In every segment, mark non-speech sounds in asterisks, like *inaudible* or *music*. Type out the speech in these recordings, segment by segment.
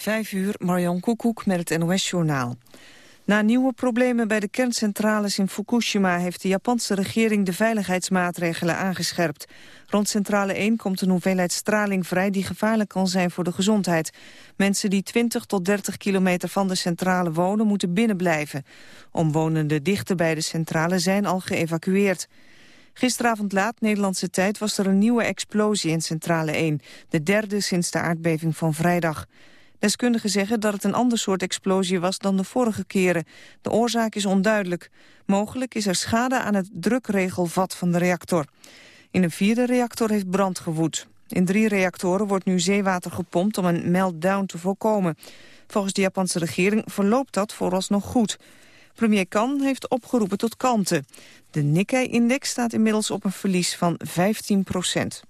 Vijf uur, Marjan Koekoek met het NOS-journaal. Na nieuwe problemen bij de kerncentrales in Fukushima... heeft de Japanse regering de veiligheidsmaatregelen aangescherpt. Rond centrale 1 komt een hoeveelheid straling vrij... die gevaarlijk kan zijn voor de gezondheid. Mensen die 20 tot 30 kilometer van de centrale wonen... moeten binnenblijven. Omwonenden dichter bij de centrale zijn al geëvacueerd. Gisteravond laat, Nederlandse tijd, was er een nieuwe explosie in Centrale 1. De derde sinds de aardbeving van vrijdag. Deskundigen zeggen dat het een ander soort explosie was dan de vorige keren. De oorzaak is onduidelijk. Mogelijk is er schade aan het drukregelvat van de reactor. In een vierde reactor heeft brand gewoed. In drie reactoren wordt nu zeewater gepompt om een meltdown te voorkomen. Volgens de Japanse regering verloopt dat vooralsnog goed. Premier Kan heeft opgeroepen tot kalmte. De Nikkei-index staat inmiddels op een verlies van 15 procent.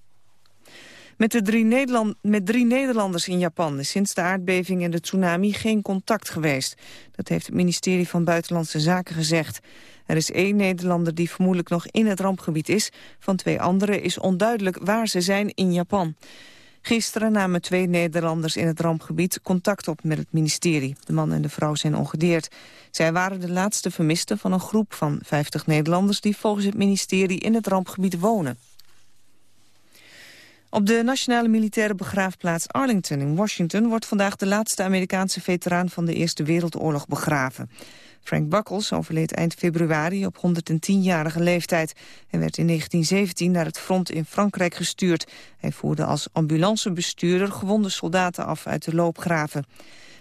Met, de drie Nederland, met Nederlanders in Japan is sinds de aardbeving en de tsunami geen contact geweest. Dat heeft het ministerie van Buitenlandse Zaken gezegd. Er is één Nederlander die vermoedelijk nog in het rampgebied is. Van twee anderen is onduidelijk waar ze zijn in Japan. Gisteren namen twee Nederlanders in het rampgebied contact op met het ministerie. De man en de vrouw zijn ongedeerd. Zij waren de laatste vermisten van een groep van 50 Nederlanders... die volgens het ministerie in het rampgebied wonen. Op de nationale militaire begraafplaats Arlington in Washington... wordt vandaag de laatste Amerikaanse veteraan van de Eerste Wereldoorlog begraven. Frank Buckles overleed eind februari op 110-jarige leeftijd... en werd in 1917 naar het front in Frankrijk gestuurd. Hij voerde als ambulancebestuurder gewonde soldaten af uit de loopgraven.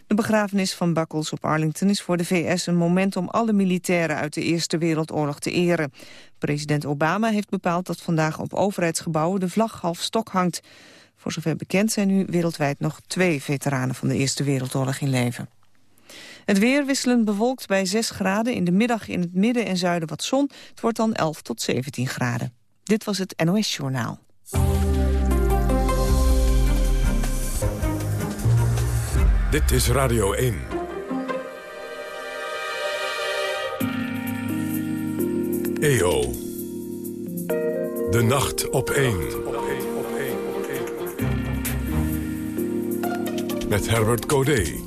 De begrafenis van Buckles op Arlington is voor de VS een moment om alle militairen uit de Eerste Wereldoorlog te eren. President Obama heeft bepaald dat vandaag op overheidsgebouwen de vlag half stok hangt. Voor zover bekend zijn nu wereldwijd nog twee veteranen van de Eerste Wereldoorlog in leven. Het weer wisselend bewolkt bij 6 graden. In de middag in het midden en zuiden wat zon. Het wordt dan 11 tot 17 graden. Dit was het NOS Journaal. Dit is Radio 1. EO. De nacht op 1. Met Herbert Codé.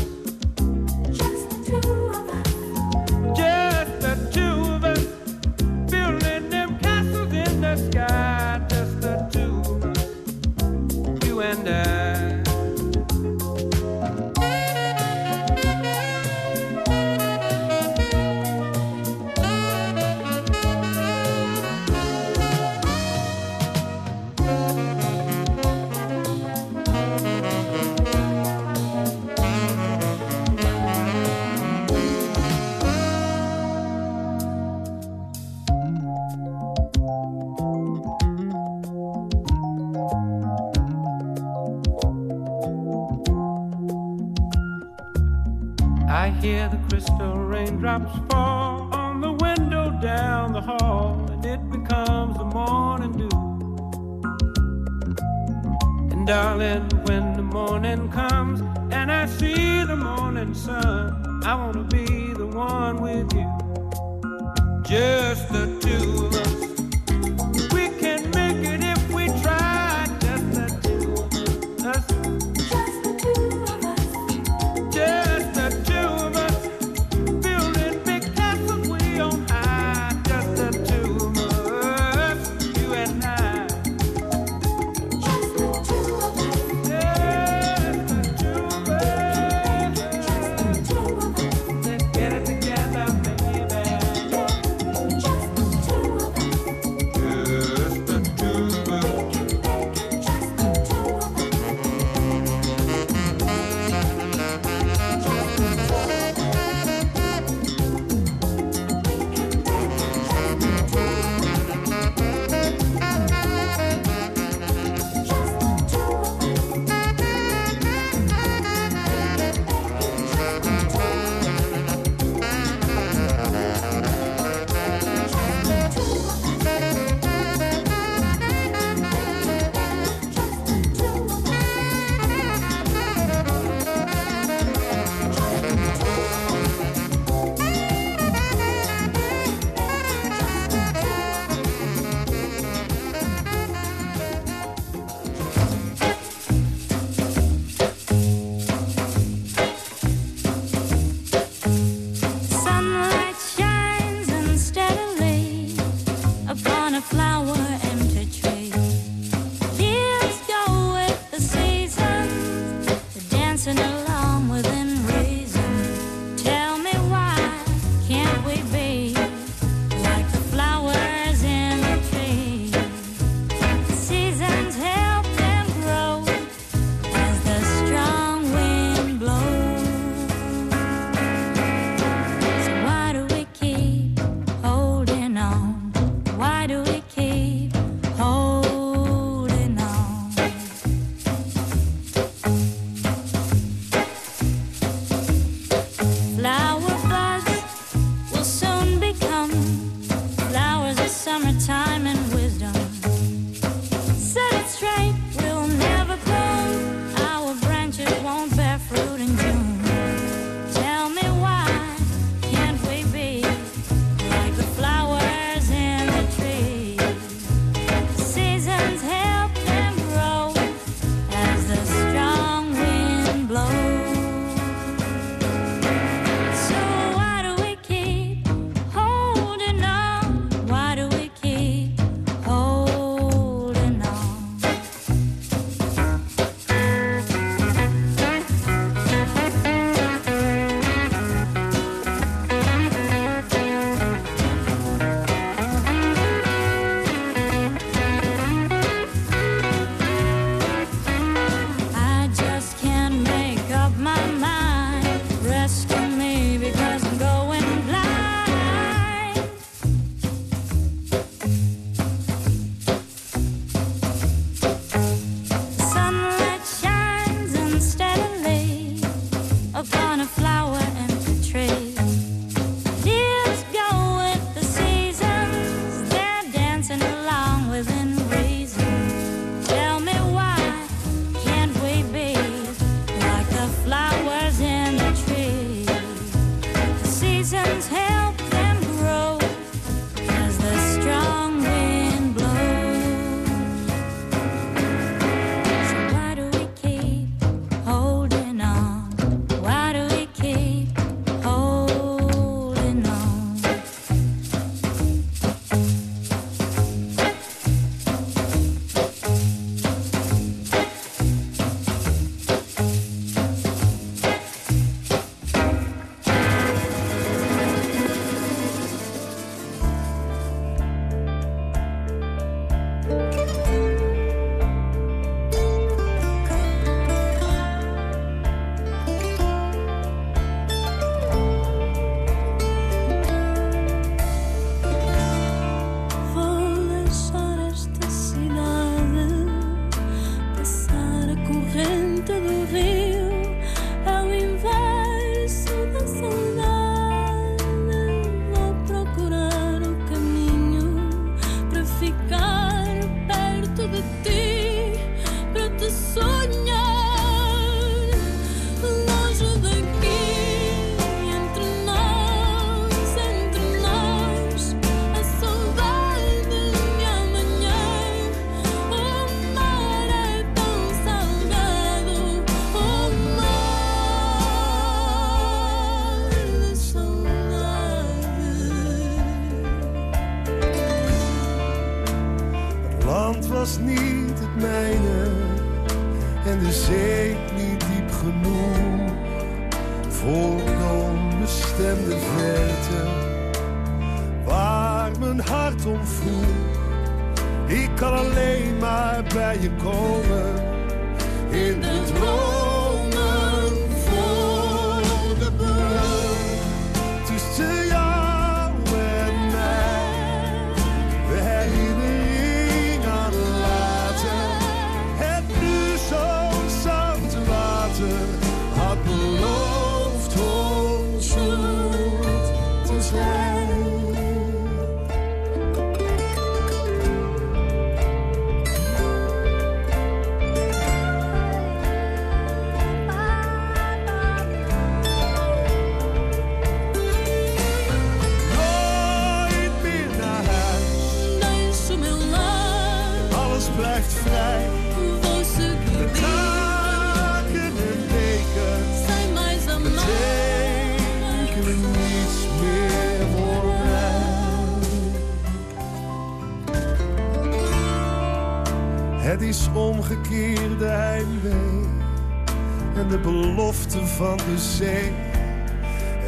De belofte van de zee.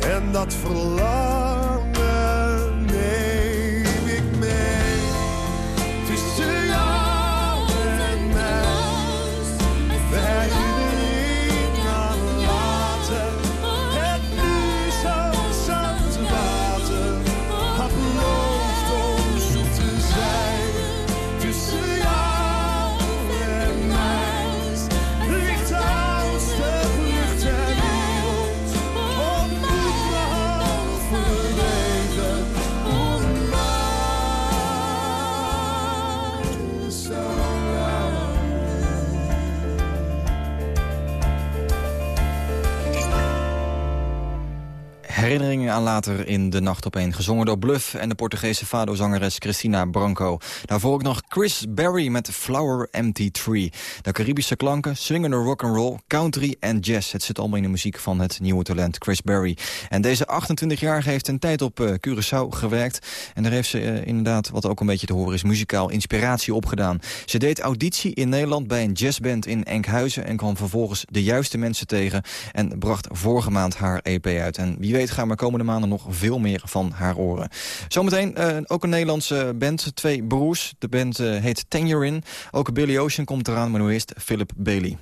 En dat verlangen Herinneringen aan later in De Nacht op een Gezongen door Bluff en de Portugese fado-zangeres Cristina Branco. Daarvoor ook nog Chris Berry met Flower Empty Tree. De Caribische klanken, swingende rock'n'roll, country en jazz. Het zit allemaal in de muziek van het nieuwe talent Chris Berry. En deze 28-jarige heeft een tijd op uh, Curaçao gewerkt. En daar heeft ze uh, inderdaad, wat ook een beetje te horen is, muzikaal inspiratie opgedaan. Ze deed auditie in Nederland bij een jazzband in Enkhuizen... en kwam vervolgens de juiste mensen tegen en bracht vorige maand haar EP uit. En wie weet gaan we komende maanden nog veel meer van haar oren. Zometeen uh, ook een Nederlandse band, twee broers. De band heet Tangerine. Ook Billy Ocean komt eraan, maar nu eerst Philip Bailey.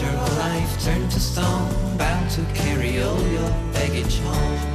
your life turn to stone, bound to carry all your baggage home.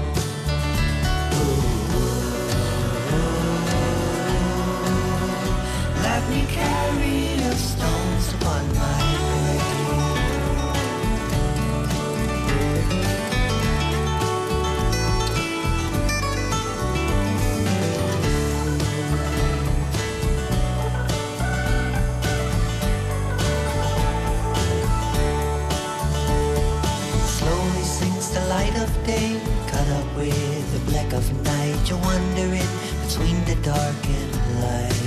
of night You're wandering between the dark and light.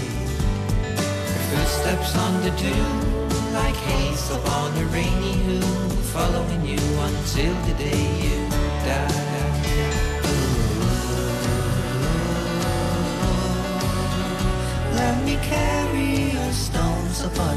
Your footsteps on the dew Like haze upon a rainy hill Following you until the day you die. Ooh, let me carry your stones upon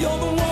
You're the one.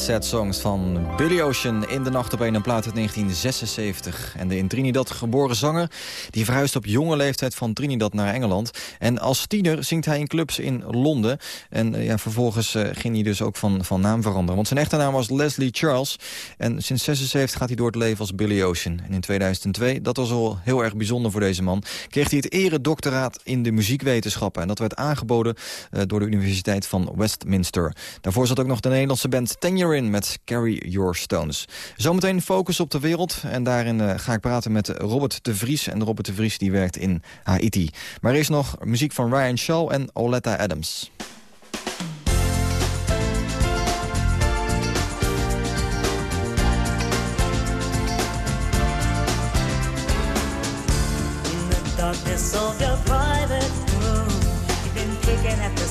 Sad Songs van Billy Ocean in de nacht op een plaat uit 1976. En de in Trinidad geboren zanger die verhuist op jonge leeftijd van Trinidad naar Engeland. En als tiener zingt hij in clubs in Londen. En eh, ja, vervolgens uh, ging hij dus ook van, van naam veranderen. Want zijn echte naam was Leslie Charles. En sinds 76 gaat hij door het leven als Billy Ocean. En in 2002, dat was al heel erg bijzonder voor deze man... kreeg hij het eredoctoraat in de muziekwetenschappen. En dat werd aangeboden uh, door de Universiteit van Westminster. Daarvoor zat ook nog de Nederlandse band Ten Year In met Carry Your Stones. Zometeen focus op de wereld. En daarin uh, ga ik praten met Robert de Vries. En Robert de Vries die werkt in Haiti. Maar eerst nog muziek van Ryan Shaw en Oletta Adams. of been at the.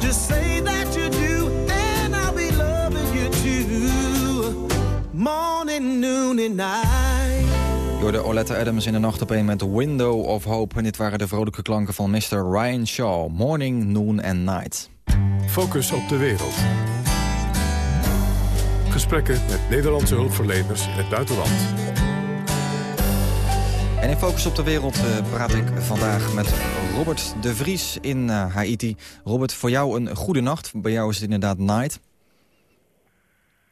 Just say that you do, and I'll be loving you too. Morning, noon and night. Door de Oletta Adams in de nacht op een met Window of Hope. En dit waren de vrolijke klanken van Mr. Ryan Shaw. Morning, noon and night. Focus op de wereld. Gesprekken met Nederlandse hulpverleners in het buitenland. En in Focus op de Wereld eh, praat ik vandaag met Robert de Vries in eh, Haiti. Robert, voor jou een goede nacht. Bij jou is het inderdaad night.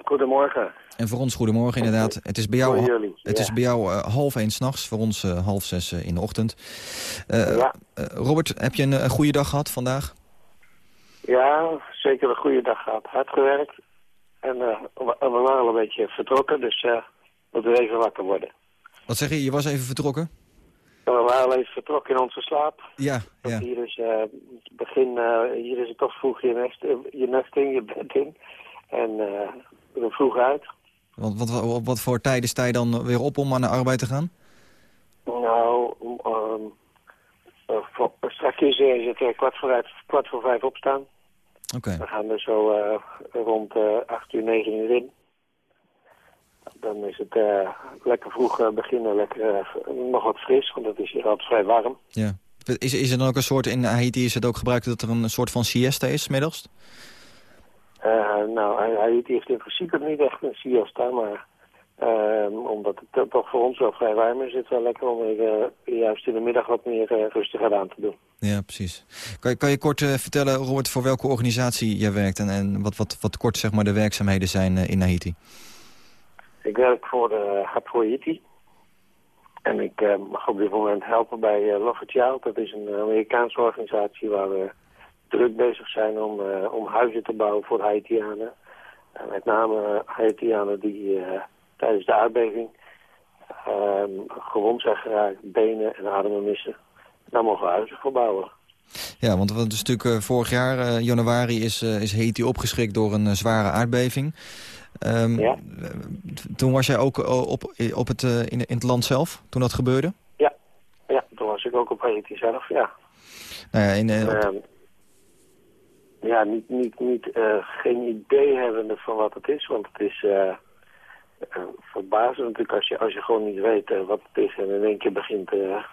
Goedemorgen. En voor ons goedemorgen inderdaad. Het is bij jou, jullie, het ja. is bij jou eh, half één s'nachts, voor ons eh, half zes in de ochtend. Ja. Robert, heb je een, een goede dag gehad vandaag? Ja, zeker een goede dag gehad. Hard gewerkt. En we, waren al een beetje vertrokken, dus moeten we even wakker worden. Wat zeg je, je was even vertrokken? We waren al even vertrokken in onze slaap. Ja, ja. Hier is het begin, eh, hier is het toch vroeg je nest, eh, je nest in, je bed in. En eh we vroeg uit. Want wat, wat, wat voor tijden sta je dan weer op om aan de arbeid te gaan? Nou, uh, voor- straks is het kwart, voor vijf, kwart voor vijf opstaan. Oké. We gaan er zo rond eh 8 uur, 9 uur in. Dan is het eh, lekker vroeg eh, beginnen, lekker eh, nog wat fris, want het is hier altijd vrij warm. Ja. Is, is er dan ook een soort, in Haiti is het ook gebruikt dat er een soort van siesta is, middags? Nou, hij heeft in principe niet echt een siesta, maar ehm, omdat het to- toch voor ons wel vrij warm is, is het wel lekker om weer, juist in de middag wat meer eh, rustiger aan te doen. Ja, precies. Kan je, kan je kort eh, vertellen, Robert, voor welke organisatie jij werkt... en, en wat, wat, wat kort zeg maar, de werkzaamheden zijn in Haiti? Ik werk voor for Haiti. En ik eh, mag op dit moment helpen bij eh, Love Child. Dat is een Amerikaanse organisatie waar we druk bezig zijn om, om huizen te bouwen voor Haitianen. En met name Haitianen die tijdens de aardbeving ehm, gewond zijn geraakt, benen en ademen missen. Daar mogen we huizen voor bouwen. Ja, want het is natuurlijk vorig jaar, januari, is, is Haiti opgeschrikt door een zware aardbeving. Ehm, Ja. eh, Toen was jij ook eh, op, op het, eh, in, in het land zelf, toen dat gebeurde? Ja, ja toen was ik ook op Haiti zelf, ja. Nou ja, in, eh, op- Ehm, ja, niet, niet, niet, eh, geen idee hebbende van wat het is, want het is eh eh, verbazend natuurlijk als je, als je gewoon niet weet eh, wat het is en in één keer begint, eh,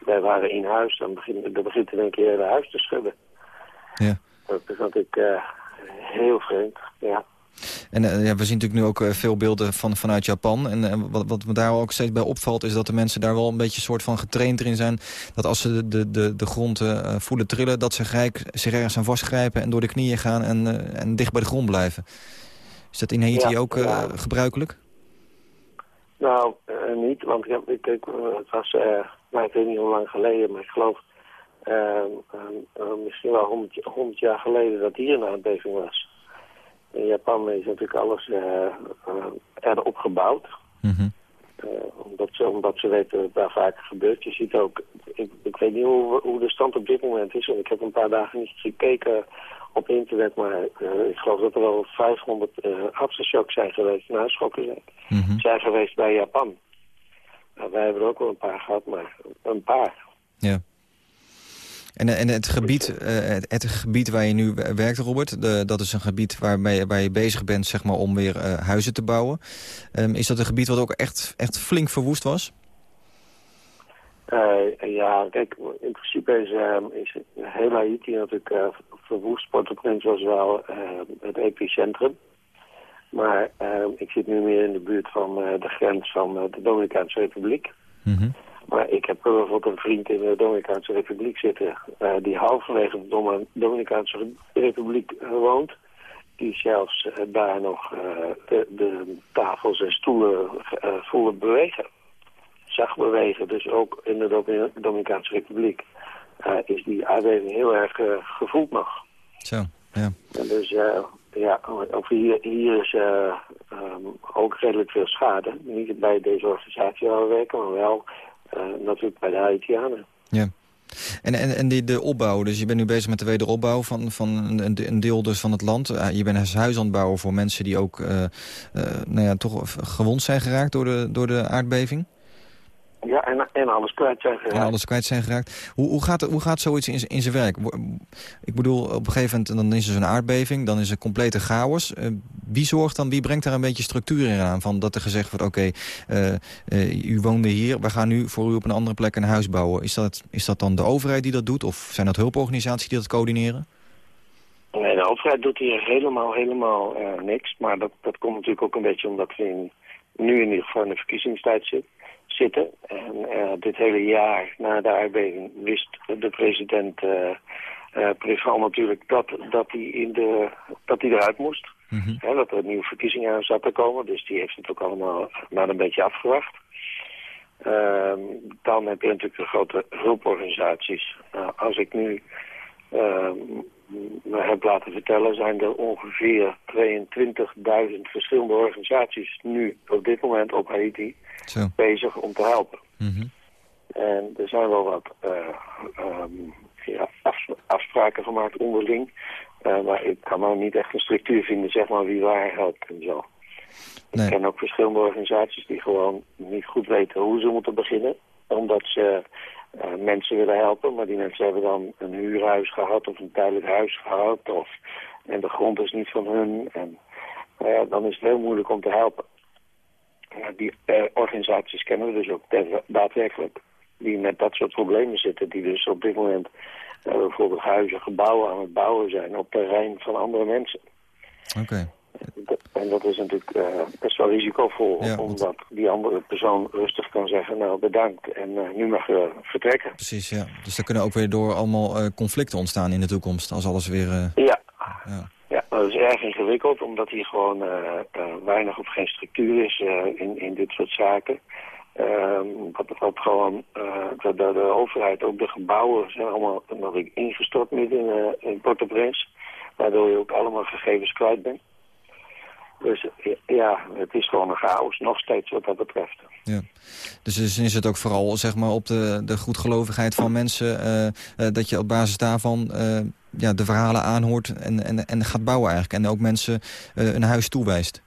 wij waren in huis, dan begint, dan begint in één keer het huis te schudden. Ja. Dat is natuurlijk eh, heel vreemd, ja. En eh, ja, we zien natuurlijk nu ook eh, veel beelden van, vanuit Japan. En eh, wat, wat me daar ook steeds bij opvalt... is dat de mensen daar wel een beetje soort van getraind erin zijn... dat als ze de, de, de, grond voelen trillen... dat ze gelijk zich ergens aan vastgrijpen en door de knieën gaan... en, en dicht bij de grond blijven. Is dat in Haiti Ja, ook ja. gebruikelijk? Nou, niet, want ik, ik, ik, het was, eh nou, ik weet niet hoe lang geleden, maar ik geloof misschien wel 100, j- 100 jaar geleden dat hier een aardbeving was. In Japan is natuurlijk alles eh eh, erop gebouwd. Eh, omdat, ze, omdat ze weten daar vaker gebeurt. Je ziet ook, ik, ik weet niet hoe, hoe de stand op dit moment is. Want ik heb een paar dagen niet gekeken op internet. Maar ik geloof dat er wel 500 eh aftershocks zijn geweest. Naschokken zijn Mhm. zijn geweest bij Japan. Nou, wij hebben er ook wel een paar gehad, maar een paar. Ja. En, en het, gebied, eh, het, het gebied waar je nu werkt, Robert... De, dat is een gebied waarmee, waar je bezig bent zeg maar, om weer eh, huizen te bouwen. Ehm, is dat een gebied wat ook echt, echt flink verwoest was? Eh, ja, kijk, in principe is, eh, is heel Haiti natuurlijk uh, verwoest. Port-au-Prince was wel eh, het epicentrum. Maar ik zit nu meer in de buurt van de grens van de Dominicaanse Republiek. Mhm. Maar ik heb bijvoorbeeld een vriend in de Dominicaanse Republiek zitten... eh, die halverwege de Dom- Dominicaanse Republiek eh, woont. Die zelfs eh, daar nog de, de tafels en stoelen voelen bewegen. Zag bewegen. Dus ook in de Domin- Dominicaanse Republiek is die aardbeving heel erg gevoeld nog. Zo, ja. En dus ja, ook hier, hier is eh, ehm, ook redelijk veel schade. Niet bij deze organisatie waar we werken, maar wel natuurlijk bij de Haitianen. ja. En, en, en die, de opbouw, dus je bent nu bezig met de wederopbouw van, van een, deel dus van het land. Eh, je bent huis aan het bouwen voor mensen die ook eh, eh, nou ja, toch gewond zijn geraakt door de, door de aardbeving. Ja, en, en alles kwijt zijn geraakt. en alles kwijt zijn geraakt. Hoe, hoe, gaat, hoe gaat zoiets in, in zijn werk? Ik bedoel, op een gegeven moment dan is er zo'n aardbeving, dan is er complete chaos. Eh, wie zorgt dan, wie brengt daar een beetje structuur in aan? Van dat er gezegd wordt, oké, eh, eh, u woonde hier, we gaan nu voor u op een andere plek een huis bouwen. Is dat, is dat dan de overheid die dat doet? Of zijn dat hulporganisaties die dat coördineren? Nee, de overheid doet hier helemaal, helemaal niks. Maar dat, dat komt natuurlijk ook een beetje omdat we in, nu in ieder geval in de verkiezingstijd zit, zitten. En eh, dit hele jaar na de aardbeving wist de president Preval natuurlijk dat, dat, hij in de, dat hij eruit moest. Hè, dat er een nieuwe verkiezingen aan zat te komen. Dus die heeft het ook allemaal maar een beetje afgewacht. Ehm, dan heb je natuurlijk de grote hulporganisaties. Nou, als ik nu ehm, me heb laten vertellen, zijn er ongeveer 22.000 verschillende organisaties nu op dit moment op Haiti Zo. bezig om te helpen. Mhm. En er zijn wel wat eh, ehm, ja, af- afspraken gemaakt onderling. Eh, maar ik kan nou niet echt een structuur vinden, zeg maar, wie waar helpt en zo. Ik ken ook verschillende organisaties die gewoon niet goed weten hoe ze moeten beginnen. Omdat ze eh, mensen willen helpen, maar die mensen hebben dan een huurhuis gehad of een tijdelijk huis gehad. Of, en de grond is niet van hun. En nou ja, dan is het heel moeilijk om te helpen. Die eh, organisaties kennen we dus ook daadwerkelijk. Die met dat soort problemen zitten. Die dus op dit moment eh, bijvoorbeeld huizen, gebouwen aan het bouwen zijn op terrein van andere mensen. Oké. En dat is natuurlijk eh, best wel risicovol. Ja, omdat die andere persoon rustig kan zeggen, nou bedankt en nu mag je vertrekken. Precies, ja. Dus er kunnen ook weer door allemaal conflicten ontstaan in de toekomst. Als alles weer... Ja. Ja. Ja, dat is erg ingewikkeld, omdat hier gewoon eh, eh, weinig of geen structuur is eh, in, in dit soort zaken. Ehm wat, wat gewoon, eh, de, de, overheid, ook de gebouwen zijn allemaal nog ingestort midden in, eh, in Port-au-Prince. Waardoor je ook allemaal gegevens kwijt bent. Dus ja, het is gewoon een chaos, nog steeds wat dat betreft. Ja. Dus, is het ook vooral zeg maar, op de, de goedgelovigheid van mensen... dat je op basis daarvan ja, de verhalen aanhoort en, en, en gaat bouwen eigenlijk. En ook mensen eh, een huis toewijst.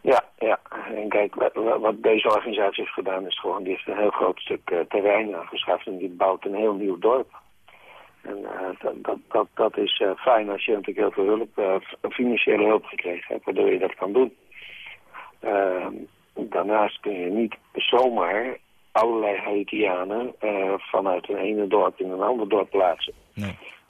Ja, ja. En kijk, wat, wat deze organisatie heeft gedaan is gewoon, die heeft een heel groot stuk eh, terrein aangeschaft en die bouwt een heel nieuw dorp. En eh, dat, dat, dat, dat is fijn als je natuurlijk heel veel hulp, financiële hulp gekregen hebt, waardoor je dat kan doen. Ehm, daarnaast kun je niet zomaar allerlei Haitianen vanuit een ene dorp in een ander dorp plaatsen.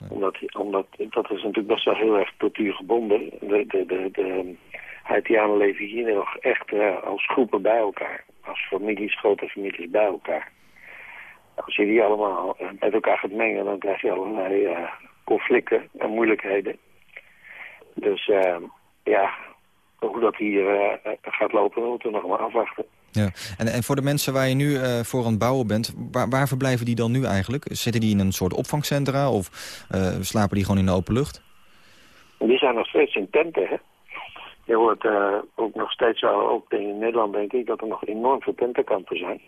Omdat, omdat dat is natuurlijk best wel heel erg cultuurgebonden. De, de, de, Haitianen leven hier nog echt als groepen bij elkaar. Als families, grote families bij elkaar. Als je die allemaal met elkaar gaat mengen, dan krijg je allerlei eh, conflicten en moeilijkheden. Dus eh, ja, hoe dat hier eh, gaat lopen, moeten we nog maar afwachten. Ja. En, en voor de mensen waar je nu eh, voor aan het bouwen bent... Waar, waar verblijven die dan nu eigenlijk? Zitten die in een soort opvangcentra of eh, slapen die gewoon in de open lucht? Die zijn nog steeds in tenten, hè. Je hoort eh, ook nog steeds, wel, ook in Nederland denk ik, dat er nog enorm veel tentenkampen zijn.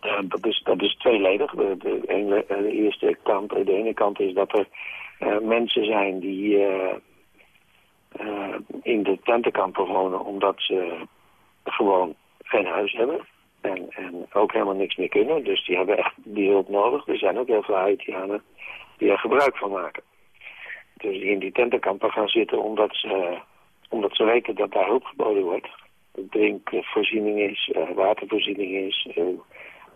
Eh, dat, is, dat is tweeledig. De, de, ene, de eerste kant, de ene kant is dat er mensen zijn die in de tentenkampen wonen omdat ze gewoon geen huis hebben. En, en ook helemaal niks meer kunnen. Dus die hebben echt die hulp nodig. Er zijn ook heel veel Haitianen die er gebruik van maken. Dus die in die tentenkampen gaan zitten omdat ze, omdat ze weten dat daar hulp geboden wordt. Drinkvoorziening is, eh, watervoorziening is, eh,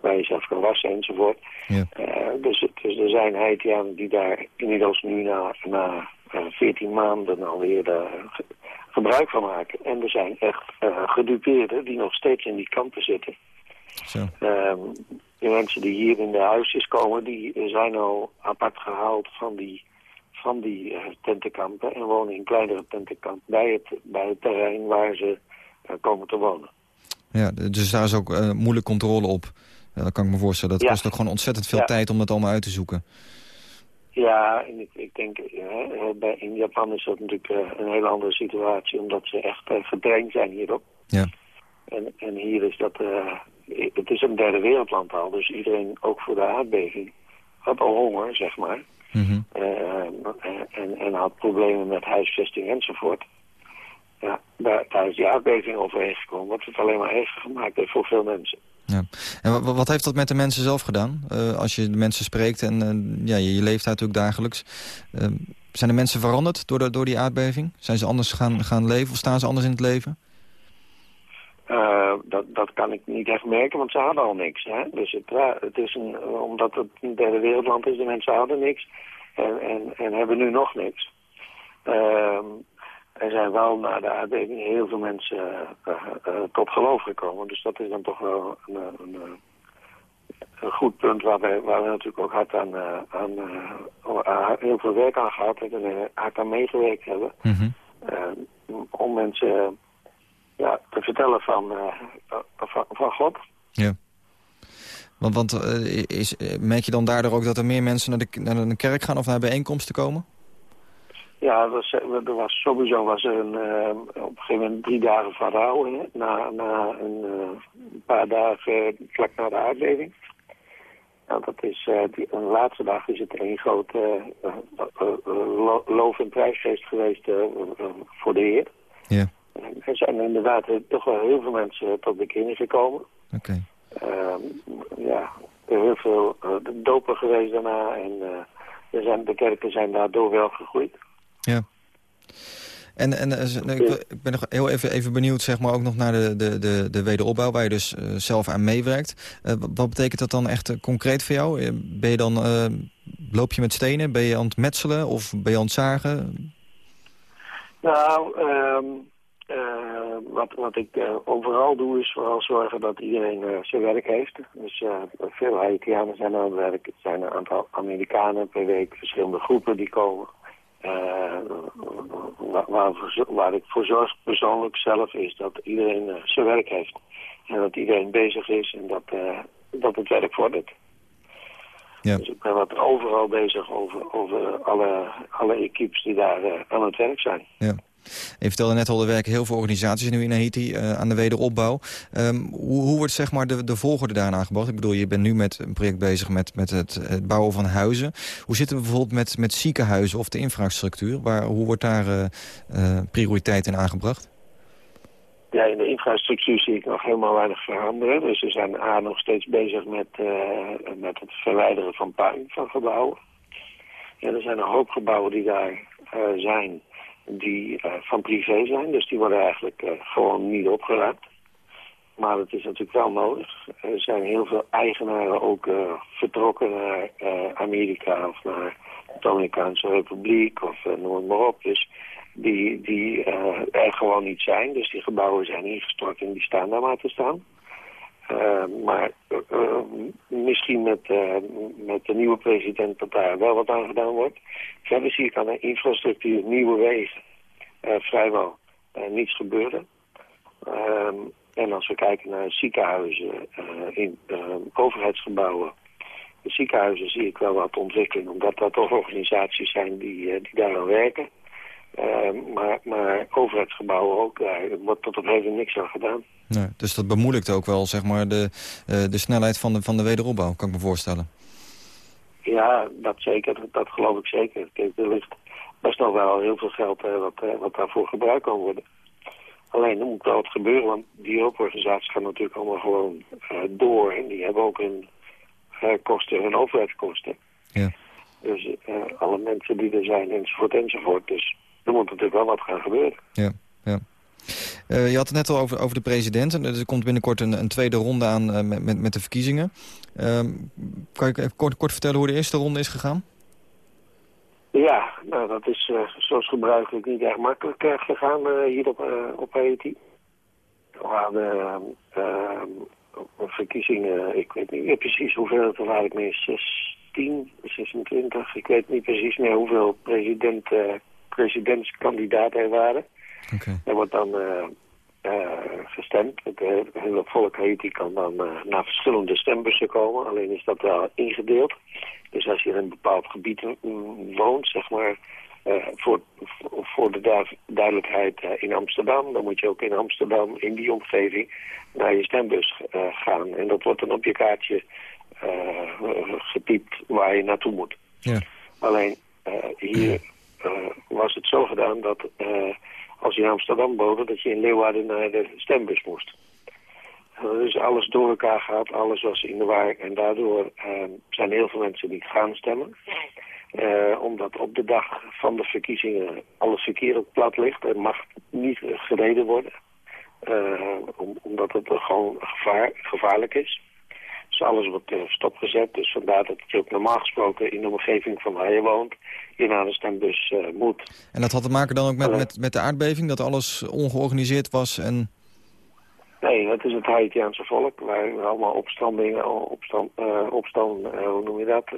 waar je zelf kan wassen enzovoort. Eh, dus, dus er zijn Haitianen die daar inmiddels nu na, na 14 maanden alweer uh, ge- gebruik van maken. En er zijn echt eh, gedupeerden die nog steeds in die kampen zitten. Zo. Ehm, de mensen die hier in de huisjes komen, die zijn al apart gehaald van die, van die eh, tentenkampen en wonen in kleinere tentenkampen bij het, bij het terrein waar ze eh, komen te wonen. Ja, dus daar is ook eh, moeilijk controle op. Dat kan ik me voorstellen. Dat Ja. kost ook gewoon ontzettend veel Ja. tijd om dat allemaal uit te zoeken. Ja, en ik, ik denk, eh, eh, bij, in Japan is dat natuurlijk eh, een hele andere situatie, omdat ze echt eh, getraind zijn hierop. Ja. En, en hier is dat, eh, het is een derde wereldland al, dus iedereen, ook voor de aardbeving, had al honger, zeg maar. Eh, en, en had problemen met huisvesting enzovoort. Ja, daar, daar is die aardbeving overheen gekomen, wat het alleen maar erger gemaakt heeft voor veel mensen. Ja. En wa- wa- wat heeft dat met de mensen zelf gedaan? Eh, als je de mensen spreekt en eh, ja, je, leeft natuurlijk dagelijks. Eh, zijn de mensen veranderd door, door die aardbeving? Zijn ze anders gaan, gaan leven of staan ze anders in het leven? Eh, dat, dat kan ik niet echt merken, want ze hadden al niks. Hè? Dus het, het is een, omdat het een derde wereldland is, de mensen hadden niks en, en, en hebben nu nog niks. Er zijn wel na de aardbeving heel veel mensen eh, eh, tot geloof gekomen. Dus dat is dan toch wel een, een, een, een goed punt waar we, waar we natuurlijk ook hard aan, eh, aan eh, heel veel werk aan gehad hebben en eh, hard aan meegewerkt hebben. Eh, om mensen ja, te vertellen van, eh, van, van God. Ja. Want, want eh, is, eh, merk je dan daardoor ook dat er meer mensen naar de, naar de kerk gaan of naar bijeenkomsten komen? Ja, was, er was sowieso was er een, eh, op een gegeven moment drie dagen. Hè, na, na een eh, paar dagen eh, vlak na de aardbeving. Nou, dat is, eh, die, de laatste dag is het één grote lo- loof- en prijsfeest geweest voor de Heer. Ja. En er zijn inderdaad toch wel heel veel mensen tot de kinderen gekomen. Oké. Ehm, ja, er zijn heel veel dopen geweest daarna en er zijn, de kerken zijn daardoor wel gegroeid. Ja. En, en eh, ik, ben nog heel even, even benieuwd zeg maar, ook nog naar de, de, de, de wederopbouw... waar je dus eh, zelf aan meewerkt. Eh, wat- betekent dat dan echt concreet voor jou? Ben je dan, loop je met stenen? Ben je aan het metselen of ben je aan het zagen? Nou, ehm, eh, wat, wat ik overal doe is vooral zorgen dat iedereen zijn werk heeft. Dus veel Haitianen zijn aan het werk. Er zijn een aantal Amerikanen per week, verschillende groepen die komen. Eh, waar, waar, waar ik voor zorg persoonlijk zelf is dat iedereen eh, zijn werk heeft. En dat iedereen bezig is en dat, eh, dat het werk vordert. Ja. Dus ik ben wat overal bezig over, over alle, alle equipes die daar aan het werk zijn. Ja. Je vertelde net al, er werken heel veel organisaties nu in Haiti eh, aan de wederopbouw. Ehm, hoe, hoe wordt zeg maar, de, de volgorde daaraan aangebracht? Ik bedoel, je bent nu met een project bezig met, met het, het bouwen van huizen. Hoe zitten we bijvoorbeeld met, met ziekenhuizen of de infrastructuur? Waar, hoe wordt daar eh, eh, prioriteit in aangebracht? Ja, in de infrastructuur zie ik nog helemaal weinig veranderen. Dus we zijn A nog steeds bezig met, met het verwijderen van puin van gebouwen. En er zijn een hoop gebouwen die daar zijn die eh, van privé zijn. Dus die worden eigenlijk eh, gewoon niet opgeruimd. Maar het is natuurlijk wel nodig. Er zijn heel veel eigenaren ook eh, vertrokken naar Amerika of naar de Dominicaanse Republiek of noem het maar op. Dus die, die er gewoon niet zijn. Dus die gebouwen zijn ingestort en die staan daar maar te staan. Eh, maar eh, misschien met, eh, met de nieuwe president dat daar wel wat aan gedaan wordt. Verder zie ik aan de infrastructuur, nieuwe wegen, vrijwel niets gebeuren. Ehm, en als we kijken naar ziekenhuizen, in overheidsgebouwen, de ziekenhuizen zie ik wel wat ontwikkeling, omdat dat toch organisaties zijn die, die daaraan werken. Ehm, maar, maar overheidsgebouwen ook, daar wordt tot op heden niks aan gedaan. Nee, dus dat bemoeilijkt ook wel zeg maar, de, eh, de snelheid van de, van de wederopbouw, kan ik me voorstellen. Ja, dat zeker. Dat, geloof ik zeker. Kijk, er ligt best nog wel heel veel geld eh, wat, eh, wat daarvoor gebruikt kan worden. Alleen er moet wel wat gebeuren, want die hulporganisaties gaan natuurlijk allemaal gewoon door. En die hebben ook hun eh, kosten, hun overheidskosten. Ja. Dus eh, alle mensen die er zijn, enzovoort, enzovoort. Dus er moet natuurlijk wel wat gaan gebeuren. Ja, ja. Eh, je had het net al over, over de president. En er komt binnenkort een, een tweede ronde aan eh, met, met, de verkiezingen. Ehm, kan je kort, kort vertellen hoe de eerste ronde is gegaan? Ja, nou dat is eh, zoals gebruikelijk niet erg makkelijk gegaan hier op, op Haiti. We hadden verkiezingen, ik weet niet meer precies hoeveel het er waren, meer 16, 26. Ik weet niet precies meer hoeveel president, presidentskandidaten er waren. Er wordt dan eh, eh, gestemd. Het, het hele volk Haiti kan dan eh, naar verschillende stembussen komen. Alleen is dat wel ingedeeld. Dus als je in een bepaald gebied woont, zeg maar, voor, voor de du- duidelijkheid in Amsterdam, dan moet je ook in Amsterdam, in die omgeving, naar je stembus gaan. En dat wordt dan op je kaartje getypt waar je naartoe moet. Ja. Alleen hier was het zo gedaan dat als je in Amsterdam woonde, dat je in Leeuwarden naar de stembus moest. Er is alles door elkaar gehad, alles was in de war. En daardoor eh, zijn heel veel mensen niet gaan stemmen. Eh, omdat op de dag van de verkiezingen alles verkeer op plat ligt. Er mag niet gereden worden. Eh, om- omdat het gewoon gevaar, gevaarlijk is. Alles wordt stopgezet. Dus vandaar dat je ook normaal gesproken in de omgeving van waar je woont... je naar de stembus eh, moet. En dat had te maken dan ook met, met, met de aardbeving, dat alles ongeorganiseerd was en... Nee, het is het Haitiaanse volk, waar allemaal opstandingen, opstand, eh, opstand eh, hoe noem je dat?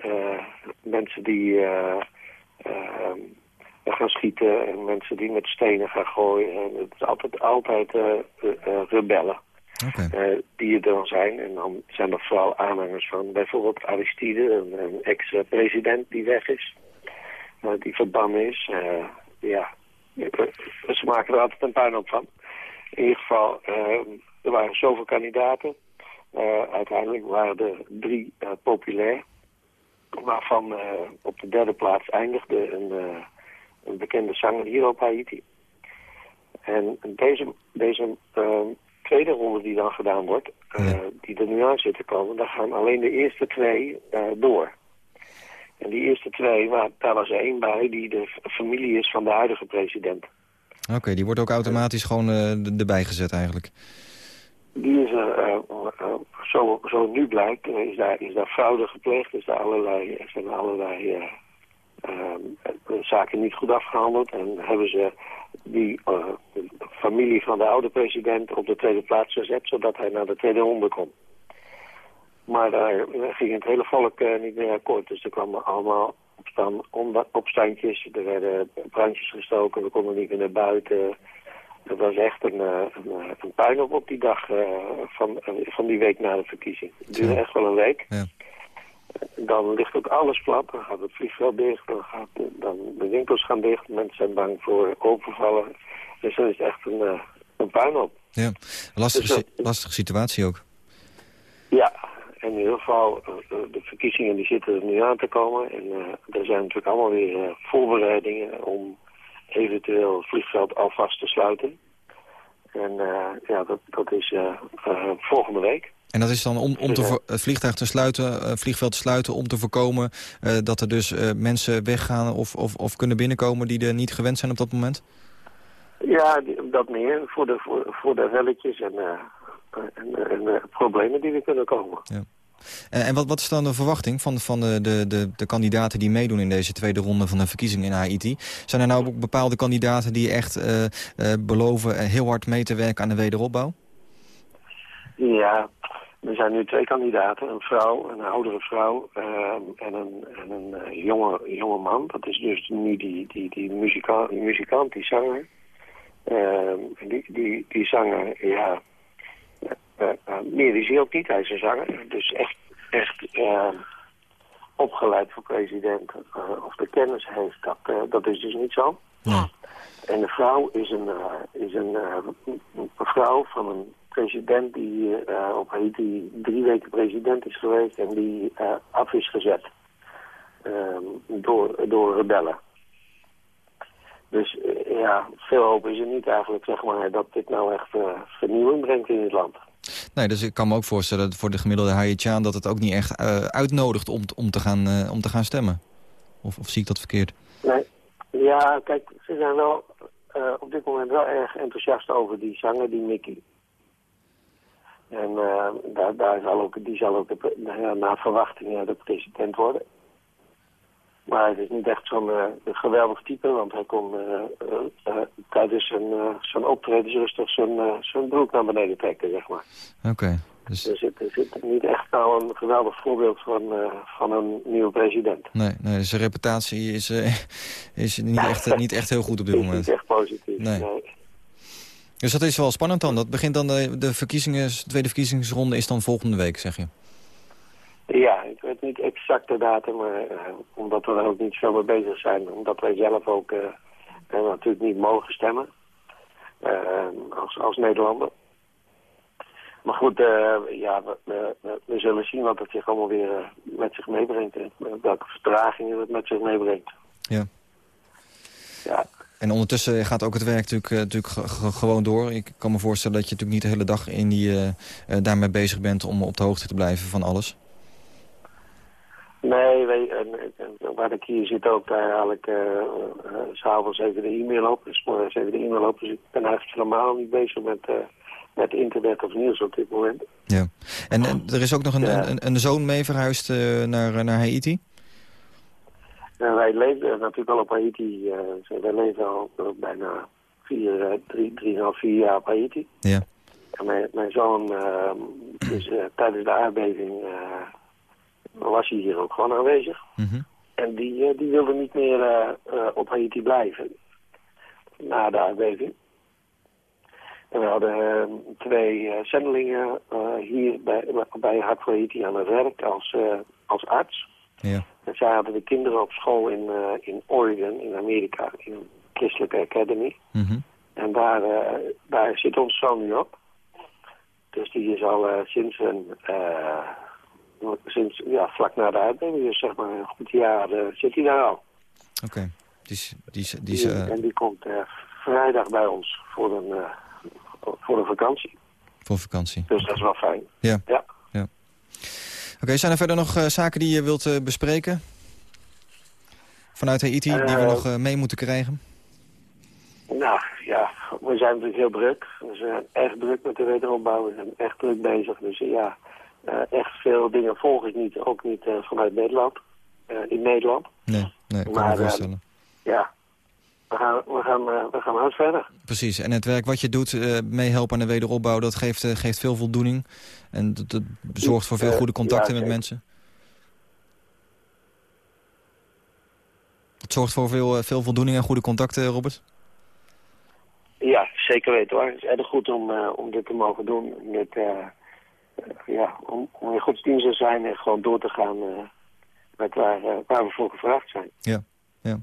Mensen die gaan schieten en mensen die met stenen gaan gooien. En het is altijd, altijd eh, rebellen eh, die er dan zijn. En dan zijn er vooral aanhangers van bijvoorbeeld Aristide, een, ex-president die weg is, eh, die verbannen is. Eh, ja, ze maken er altijd een puinhoop van. In ieder geval, er waren zoveel kandidaten. Uiteindelijk waren er drie populair. Waarvan op de derde plaats eindigde een, een bekende zanger hier op Haiti. En deze, deze tweede ronde die dan gedaan wordt, eh, die er nu aan zit te komen, daar gaan alleen de eerste twee eh, door. En die eerste twee, waar, daar was er één bij die de familie is van de huidige president. Oké, die wordt ook automatisch gewoon eh, erbij gezet eigenlijk. Die is er, zo, zo nu blijkt, is daar, is daar fraude gepleegd, is daar allerlei, er zijn allerlei zaken niet goed afgehandeld. En hebben ze die eh, familie van de oude president op de tweede plaats gezet, zodat hij naar de tweede ronde kon. Maar daar ging het hele volk eh, niet meer akkoord. Dus er kwamen allemaal opstaan, onda- opstandjes, er werden brandjes gestoken, we konden niet meer naar buiten. Het was echt een, eh, een, eh, een puinhoop op die dag eh, van, eh, van die week na de verkiezing. Het duurde echt wel een week. Dan ligt ook alles plat, dan gaat het vliegveld dicht, dan, gaat de, dan de winkels gaan dicht, mensen zijn bang voor overvallen. Dus dat is echt een, eh, een puinhoop. Ja, lastige, Dus dat- lastige situatie ook. Ja, en in ieder geval, eh, de verkiezingen die zitten er nu aan te komen. En eh, er zijn natuurlijk allemaal weer voorbereidingen om eventueel het vliegveld alvast te sluiten. En ja, dat, dat is volgende week. En dat is dan om, om te Ja. het vliegtuig te sluiten, eh, vliegveld te sluiten... om te voorkomen eh, dat er dus eh, mensen weggaan of, of, of kunnen binnenkomen... die er niet gewend zijn op dat moment? Ja, dat meer voor de, voor, voor de relletjes en, eh, en, en eh, problemen die er kunnen komen. Eh, en wat, wat is dan de verwachting van, van de, de, de, de kandidaten die meedoen... in deze tweede ronde van de verkiezingen in Haiti? Zijn er nou ook bepaalde kandidaten die echt eh, eh, beloven... eh, heel hard mee te werken aan de wederopbouw? Ja, er zijn nu twee kandidaten. Een vrouw, een oudere vrouw ehm, en een, en een eh, jonge, jonge man. Dat is dus nu die, die, die, muzika, muzikant, die zanger. En die, die, die zanger, ja, eh, eh, eh, meer is hij ook niet. Hij is een zanger. Dus echt, echt opgeleid voor president eh, of de kennis heeft, dat, eh, dat is dus niet zo. En de vrouw is een, eh, is een, eh, een vrouw van een president die eh, op Haiti drie weken president is geweest en die af is gezet ehm, door, door rebellen. Dus ja, veel hoop is er niet eigenlijk, zeg maar, dat dit nou echt eh, vernieuwing brengt in het land. Nee, dus ik kan me ook voorstellen dat voor de gemiddelde Haitiaan... dat het ook niet echt uitnodigt om, om, te gaan, om te gaan stemmen. Of, of zie ik dat verkeerd? Nee, ja, kijk, ze zijn wel eh, op dit moment wel erg enthousiast over die zanger, die Mickey. En eh, daar, daar zal ook, die zal ook de, naar verwachting de president worden. Maar het is niet echt zo'n eh, geweldig type, want hij kon eh, eh, eh, tijdens zijn, eh, zijn optredens rustig zijn, eh, zijn broek naar beneden trekken, zeg maar. Oké. Dus, Er zit, er zit niet echt nou een geweldig voorbeeld van, eh, van een nieuwe president. nee, nee, zijn reputatie is, eh, *laughs* is niet, echt, niet echt heel goed op dit moment. niet echt positief. Nee. nee. Dus dat is wel spannend dan. Dat begint dan de, de verkiezingen, de tweede verkiezingsronde is dan volgende week, zeg je? Ja, ik weet niet exact de datum, maar eh, omdat we er ook niet zo mee bezig zijn. Omdat wij zelf ook natuurlijk niet mogen stemmen als, als Nederlander. Maar goed, eh, ja, we, we, zullen zien wat het zich allemaal weer eh, met zich meebrengt. En welke vertragingen het met zich meebrengt. Ja. Ja, En ondertussen gaat ook het werk natuurlijk, eh, natuurlijk ge- ge- gewoon door. Ik kan me voorstellen dat je natuurlijk niet de hele dag in die, eh, eh, daarmee bezig bent... om op de hoogte te blijven van alles. Nee, wij, en, en waar ik hier zit ook, daar haal ik eh s'avonds even de e-mail op. Dus morgens even de e-mail op. Dus ik ben eigenlijk helemaal niet bezig met, eh, met internet of nieuws op dit moment. Ja. En, en er is ook nog een, een, een zoon mee verhuisd eh, naar, naar Haiti? En wij leven natuurlijk al op Haiti. eh, dus wij leven al eh, bijna vier, eh, drie, drieënhalf, vier jaar op Haiti. Ja. En mijn, mijn zoon, eh, dus, eh, tijdens de aardbeving eh, was hij hier ook gewoon aanwezig. Mhm. En die, eh, die wilde niet meer eh, eh, op Haiti blijven. Na de aardbeving. En we hadden eh, twee eh, zendelingen eh, hier bij, bij Hart voor Haiti aan het werk als, eh, als arts. Ja. En zij hadden de kinderen op school in, in Oregon, in Amerika, in een christelijke academy. Mhm. En daar, daar zit ons zoon nu op. Dus die is al sinds een, sinds, ja, vlak na de aardbeving, dus zeg maar een goed jaar, zit hij daar al. Oké. Die, is- die, die, eh, En die komt vrijdag bij ons voor een, voor een vakantie. voor vakantie. Dus dat is wel fijn. Ja. Ja. ja. Oké, zijn er verder nog eh, zaken die je wilt eh, bespreken? Vanuit Haiti, die we Eh, nog mee moeten krijgen? Nou ja, we zijn natuurlijk heel druk. We zijn echt druk met de wederopbouw. We zijn echt druk bezig. Dus ja, echt veel dingen volg ik niet. Ook niet vanuit Nederland. in Nederland. Nee, nee ik kan Maar, me voorstellen. Ja, we gaan, we gaan, eh, we gaan hard verder. Precies, en het werk wat je doet, eh meehelpen aan de wederopbouw... dat geeft, eh, geeft veel voldoening. En dat, dat zorgt voor veel goede contacten ja, met mensen. Het zorgt voor veel, veel voldoening en goede contacten, Robert? Ja, zeker weten hoor. Het is erg goed om, om dit te mogen doen. Met, eh, ja, om, om in godsdienst te zijn en gewoon door te gaan met waar, waar we voor gevraagd zijn. Ja, ja.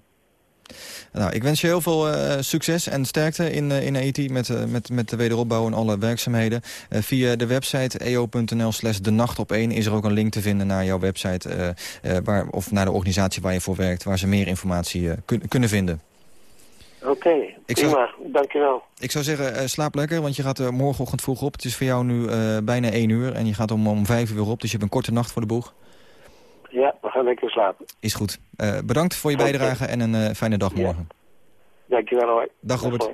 Nou, ik wens je heel veel eh, succes en sterkte in, eh, in Haiti met, eh, met, met de wederopbouw en alle werkzaamheden. Via de website eo.nl slash de nacht op 1 is er ook een link te vinden naar jouw website waar, of naar de organisatie waar je voor werkt, waar ze meer informatie kun- kunnen vinden. Oké, zou- prima. Dankjewel. Ik zou zeggen, slaap lekker, want je gaat morgenochtend vroeg op. Het is voor jou nu bijna 1 uur en je gaat om, om 5 uur op, dus je hebt een korte nacht voor de boeg. Ja, we gaan lekker slapen. Is goed. Eh, bedankt voor je Oké. bijdrage en een eh, fijne dag morgen. Dankjewel hoor. Dag Robert.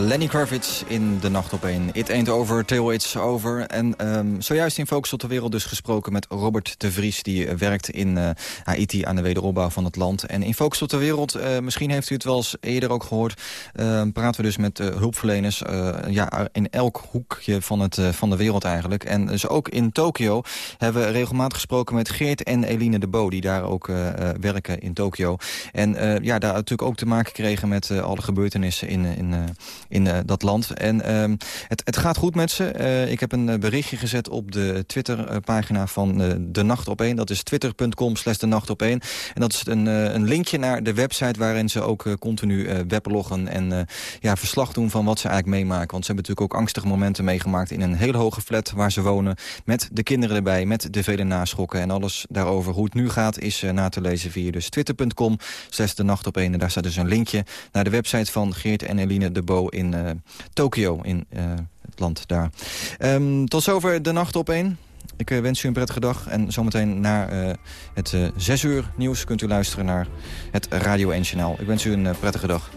Lenny Kravitz in De Nacht op 1. It ain't over till it's over. En um, zojuist in Focus op de Wereld dus gesproken met Robert de Vries... die uh, werkt in Haiti aan de wederopbouw van het land. En in Focus op de Wereld, misschien heeft u het wel eens eerder ook gehoord... praten we dus met hulpverleners ja, in elk hoekje van, het, van de wereld eigenlijk. En dus ook in Tokio hebben we regelmatig gesproken met Geert en Eline de Bo... die daar ook werken in Tokio. En ja, daar natuurlijk ook te maken kregen met alle gebeurtenissen in... in in uh, dat land. En uh, het, het gaat goed met ze. Uh, ik heb een eh, berichtje gezet op de Twitter-pagina van uh, De Nacht op 1. Dat is twitter.com slash De Nacht op 1. En dat is een, een linkje naar de website waarin ze ook continu webloggen... en ja, verslag doen van wat ze eigenlijk meemaken. Want ze hebben natuurlijk ook angstige momenten meegemaakt... in een hele hoge flat waar ze wonen. Met de kinderen erbij, met de vele naschokken. En alles daarover hoe het nu gaat is na te lezen via dus twitter.com slash De Nacht op 1. En daar staat dus een linkje naar de website van Geert en Eline de Bo in uh, Tokio, in uh, het land daar. Um, tot zover de nacht op één. Ik uh, wens u een prettige dag. En zometeen na het 6 uur nieuws kunt u luisteren naar het Radio 1 Journaal. Ik wens u een prettige dag.